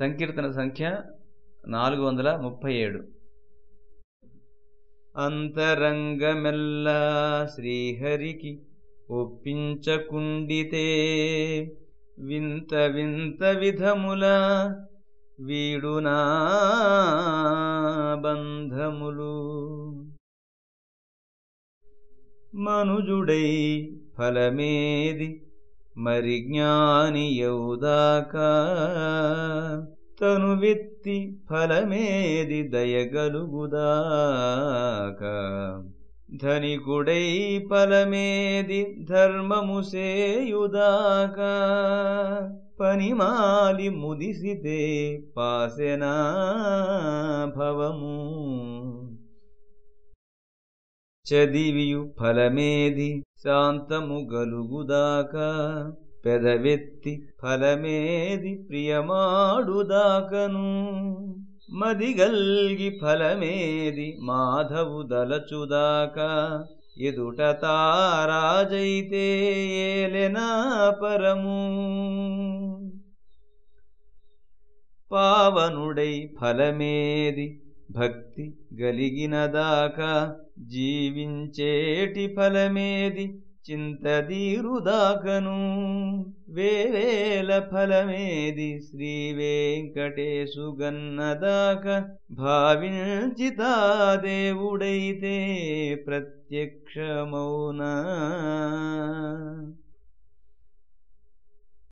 సంకీర్తన సంఖ్య నాలుగు వందల ముప్పై ఏడు. అంతరంగమెల్లా శ్రీహరికి ఒప్పించకుండితే వింత వింత విధముల వీడునా బంధములు. మనుజుడై ఫలమేది మరి జ్ఞాని యౌదాకా తను విత్తి ఫలమేది దయగలుగుదాక? ధనికుడై ఫలమేది ధర్మము సేయుదాక? పనిమాలి ముదిసితే పాసెనా? చదివియు ఫలమేది శాంతము గలుగుదాక పెదవెత్తి ఫలమేది ప్రియమాడుదాకను. మదిగల్గి ఫలమేది మాధవు దలచుదాక ఎదుట తారాజైతే ఏలెనా పరము. పావనుడై ఫలమేది భక్తి గలిగినదాకా జీవించేటి ఫలమేది చింతదీరుదాకను. వేవేల ఫలమేది శ్రీ వెంకటేశు భావించితా దేవుడైతే ప్రత్యక్షమౌనా.